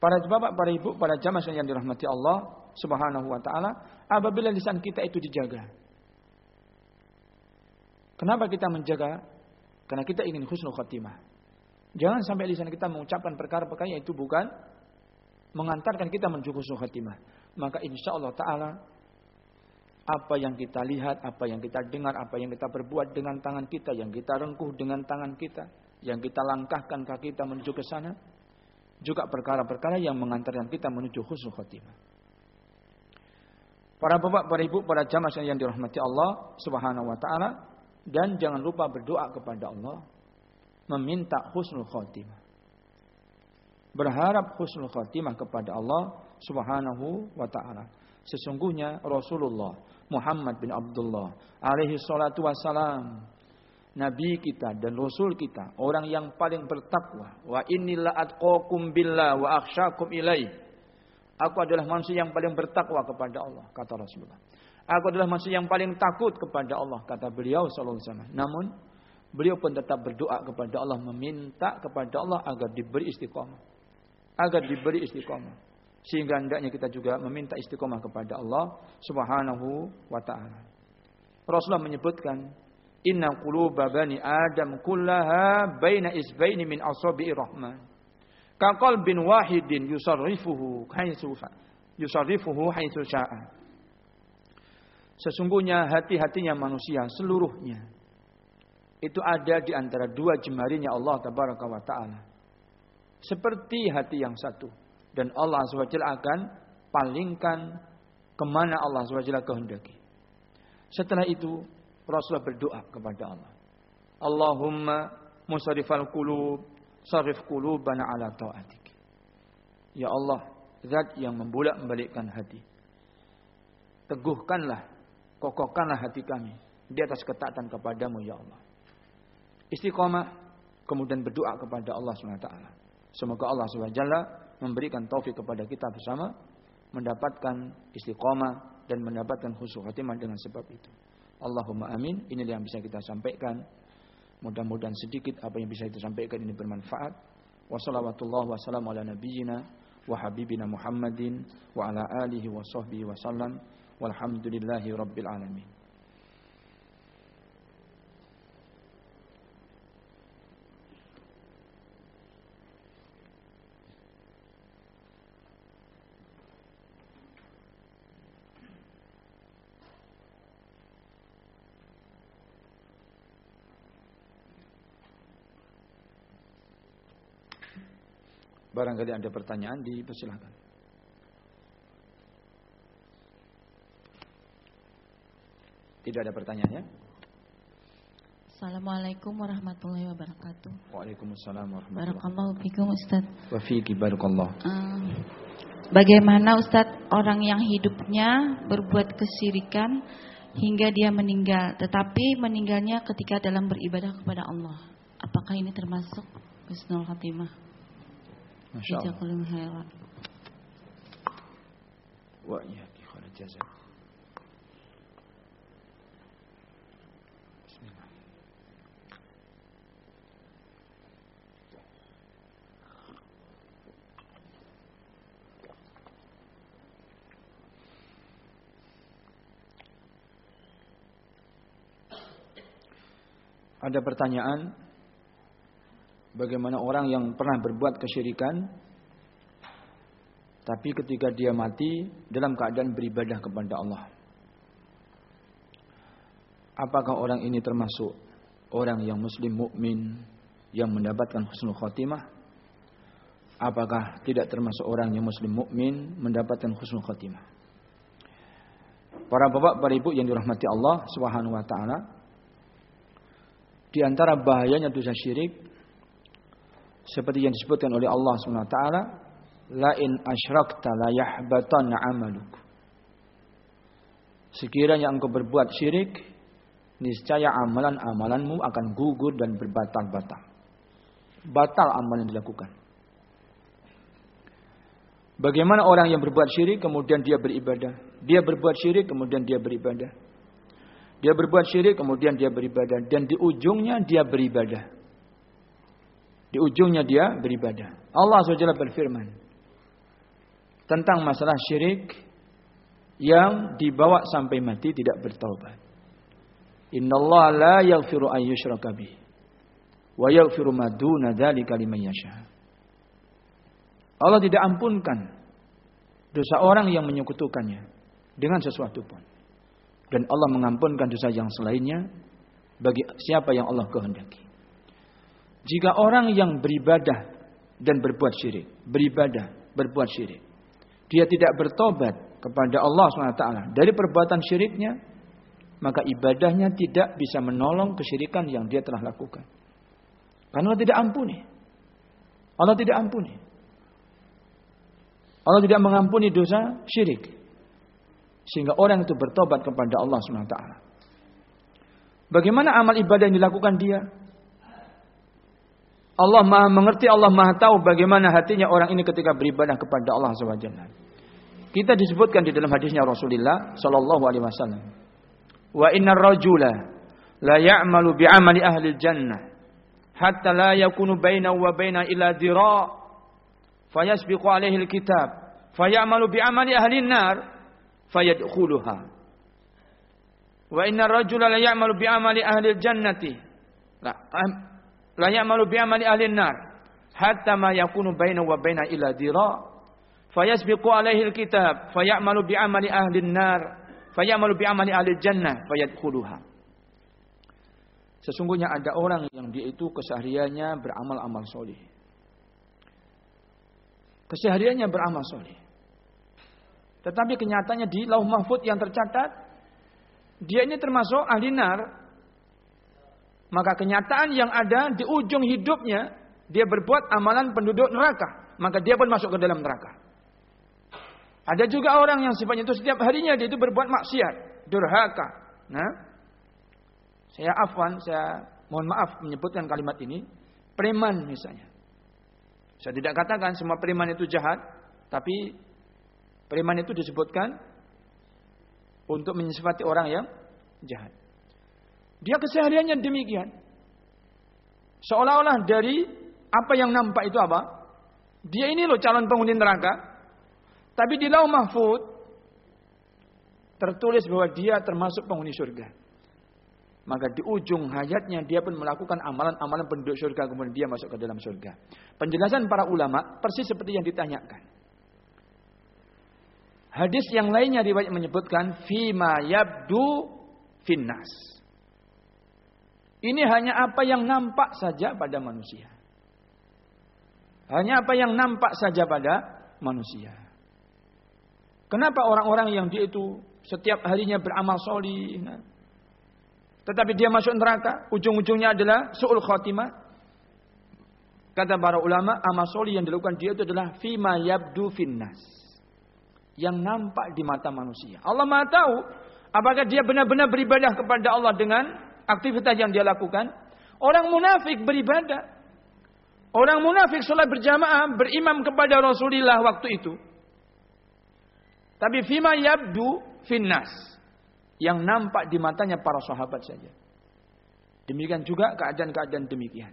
Para bapak, para ibu, para jamaah yang dirahmati Allah Subhanahu wa taala, apabila lisan kita itu dijaga. Kenapa kita menjaga? Karena kita ingin husnul khatimah. Jangan sampai lisan kita mengucapkan perkara-perkara yang itu bukan mengantarkan kita menuju husnul khatimah. Maka insya Allah Ta'ala apa yang kita lihat, apa yang kita dengar, apa yang kita perbuat dengan tangan kita, yang kita rengkuh dengan tangan kita, yang kita langkahkan kaki kita menuju ke sana, juga perkara-perkara yang mengantarkan kita menuju husnul khatimah. Para bapak, para ibu, para jamaah yang dirahmati Allah Subhanahu wa taala dan jangan lupa berdoa kepada Allah meminta husnul khatimah berharap husnul khatimah kepada Allah Subhanahu wa taala. Sesungguhnya Rasulullah Muhammad bin Abdullah alaihi salatu wassalam nabi kita dan rasul kita, orang yang paling bertakwa. Wa inilah atqakum billah wa akhsyakum ilaih. Aku adalah manusia yang paling bertakwa kepada Allah, kata Rasulullah. Aku adalah manusia yang paling takut kepada Allah, kata beliau sallallahu alaihi wasallam. Namun beliau pun tetap berdoa kepada Allah, meminta kepada Allah agar diberi istiqomah agar diberi istiqomah. Sehingga hendaknya kita juga meminta istiqomah kepada Allah Subhanahu wa taala. Rasulullah menyebutkan, "Inna quluba bani Adam kullaha baina isbaini min asabi'ir rahman." Kakal bin wahidin yusarrifuhu haitsu yusarrifuhu haitsu sya'a. Sesungguhnya hati-hatinya manusia seluruhnya itu ada di antara dua jemarinya Allah tabaraka wa taala seperti hati yang satu. Dan Allah SWT akan palingkan ke mana Allah SWT kehendaki. Setelah itu Rasulullah berdoa kepada Allah. Allahumma musarifal kulub sarif kulubana ala ta'atik. Ya Allah, zat yang membolak membalikkan hati. Teguhkanlah, kokohkanlah hati kami di atas ketaatan kepadamu ya Allah. Istiqomah, kemudian berdoa kepada Allah SWT. Semoga Allah SWT memberikan taufik kepada kita bersama mendapatkan istiqomah dan mendapatkan khusus khatimah dengan sebab itu. Allahumma amin. Inilah yang bisa kita sampaikan. Mudah-mudahan sedikit apa yang bisa kita sampaikan ini bermanfaat. Wassalamualaikum wassalamu ala nabiyyina wa habibina Muhammadin wa ala alihi wa sahbihi wa sallam. Walhamdulillahi rabbil alamin. Barangkali ada pertanyaan, dipersilahkan. Tidak ada pertanyaan ya? Assalamualaikum warahmatullahi wabarakatuh. Waalaikumsalam warahmatullahi wabarakatuh. Barakallahu fikum Ustaz. Wa fiki barakallah. Uh, bagaimana Ustadz orang yang hidupnya berbuat kesyirikan hingga dia meninggal, tetapi meninggalnya ketika dalam beribadah kepada Allah. Apakah ini termasuk husnul khatimah? Masya Allah. Jazakallahu khairan. Wa. Bismillah. Ada pertanyaan Bagaimana orang yang pernah berbuat kesyirikan tapi ketika dia mati dalam keadaan beribadah kepada Allah. Apakah orang ini termasuk orang yang muslim mukmin yang mendapatkan husnul khotimah? Apakah tidak termasuk orang yang muslim mukmin mendapatkan husnul khotimah? Para bapak, para ibu yang dirahmati Allah Subhanahu wa taala, di antara bahayanya dosa syirik seperti yang disebutkan oleh Allah SWT la in asyrakta la yahbatanna amaluk sekiranya engkau berbuat syirik niscaya amalan-amalanmu akan gugur dan berbatal-batal batal amalan yang dilakukan Bagaimana orang yang berbuat syirik kemudian dia beribadah? Dia berbuat syirik kemudian dia beribadah. Dia berbuat syirik kemudian dia beribadah dan di ujungnya dia beribadah. Di ujungnya dia beribadah. Allah SWT berfirman tentang masalah syirik yang dibawa sampai mati tidak bertaubat. Inna Allah la yaghfiru an wa yaghfiru ma duna yasha. Allah tidak ampunkan dosa orang yang menyekutukannya dengan sesuatu pun. Dan Allah mengampunkan dosa yang selainnya bagi siapa yang Allah kehendaki. Jika orang yang beribadah dan berbuat syirik, beribadah, berbuat syirik, dia tidak bertobat kepada Allah SWT dari perbuatan syiriknya, maka ibadahnya tidak bisa menolong kesyirikan yang dia telah lakukan. Karena Allah tidak ampuni. Allah tidak ampuni. Allah tidak mengampuni dosa syirik. Sehingga orang itu bertobat kepada Allah SWT. Bagaimana amal ibadah yang dilakukan dia? Allah Maha mengerti, Allah Maha tahu bagaimana hatinya orang ini ketika beribadah kepada Allah SWT. Kita disebutkan di dalam hadisnya Rasulullah sallallahu alaihi wasallam. Wa innar rajula la ya'malu bi amali ahli jannah hatta la yakunu bainahu wa baina ila dira fayasbiqu alaihi alkitab fayamalu bi amali ahli nar fayadkhuluha. Wa innar rajula la ya'malu bi amali ahli jannati la ya'malu bi amali ahli nar hatta ma yakunu baina wa baina illa dira. Fayasbiqu alaihi alkitab. Fayamalu bi amali ahli nar fayamalu bi amali ahli jannah. Fayadkhuluha. Sesungguhnya ada orang yang dia itu kesehariannya beramal-amal soleh. Kesehariannya beramal soleh. Tetapi kenyataannya di lauh mahfud yang tercatat, dia ini termasuk ahli nar, maka kenyataan yang ada di ujung hidupnya dia berbuat amalan penduduk neraka, maka dia pun masuk ke dalam neraka. Ada juga orang yang sifatnya itu setiap harinya dia itu berbuat maksiat, durhaka. Nah, saya afwan, saya mohon maaf menyebutkan kalimat ini, preman misalnya. Saya tidak katakan semua preman itu jahat, tapi preman itu disebutkan untuk menyifati orang yang jahat. Dia kesehariannya demikian. Seolah-olah dari apa yang nampak itu apa? Dia ini loh calon penghuni neraka. Tapi di lau mahfud tertulis bahwa dia termasuk penghuni surga. Maka di ujung hayatnya dia pun melakukan amalan-amalan penduduk surga kemudian dia masuk ke dalam surga. Penjelasan para ulama persis seperti yang ditanyakan. Hadis yang lainnya riwayat menyebutkan fima yabdu finnas. Ini hanya apa yang nampak saja pada manusia. Hanya apa yang nampak saja pada manusia. Kenapa orang-orang yang dia itu setiap harinya beramal soli, nah, tetapi dia masuk neraka, ujung-ujungnya adalah su'ul khotimah. Kata para ulama, amal soli yang dilakukan dia itu adalah fima yabdu finnas. yang nampak di mata manusia. Allah Maha tahu apakah dia benar-benar beribadah kepada Allah dengan aktivitas yang dia lakukan. Orang munafik beribadah. Orang munafik sholat berjamaah berimam kepada Rasulullah waktu itu. Tapi fima yabdu finnas. Yang nampak di matanya para sahabat saja. Demikian juga keadaan-keadaan demikian.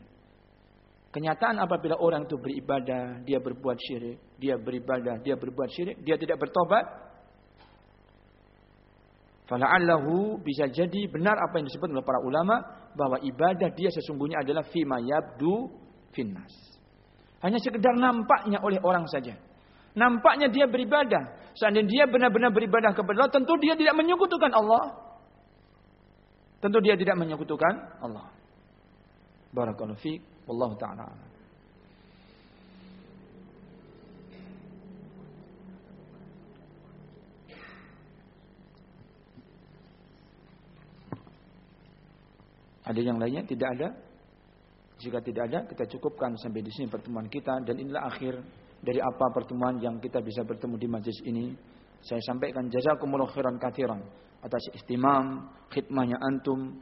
Kenyataan apabila orang itu beribadah, dia berbuat syirik, dia beribadah, dia berbuat syirik, dia tidak bertobat. Fala'allahu bisa jadi benar apa yang disebut oleh para ulama bahwa ibadah dia sesungguhnya adalah fima yabdu finnas. Hanya sekedar nampaknya oleh orang saja. Nampaknya dia beribadah. Seandainya dia benar-benar beribadah kepada Allah, tentu dia tidak menyekutukan Allah. Tentu dia tidak menyekutukan Allah. Barakallahu fiik. Wallahu taala Ada yang lainnya? Tidak ada. Jika tidak ada, kita cukupkan sampai di sini pertemuan kita dan inilah akhir dari apa pertemuan yang kita bisa bertemu di majlis ini. Saya sampaikan jazakumullah khairan kathiran atas istimam, khidmahnya antum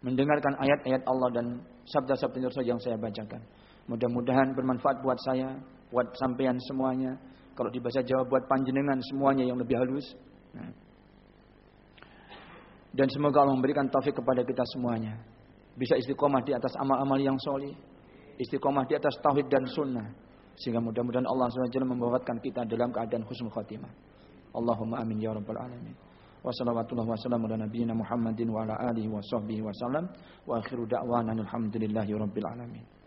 mendengarkan ayat-ayat Allah dan sabda-sabda Rasul yang saya bacakan. Mudah-mudahan bermanfaat buat saya, buat sampean semuanya. Kalau dibaca Jawa buat panjenengan semuanya yang lebih halus. Nah. Dan semoga Allah memberikan taufik kepada kita semuanya. Bisa istiqomah di atas amal-amal yang solih. Istiqomah di atas tauhid dan sunnah. Sehingga mudah-mudahan Allah SWT membawakan kita dalam keadaan husnul khatimah. Allahumma amin ya rabbal alamin. Wassalamualaikum warahmatullahi wabarakatuh. Muhammadin wa ala alihi wa sahbihi wa. Wa akhiru da'wana alhamdulillahi rabbil alamin.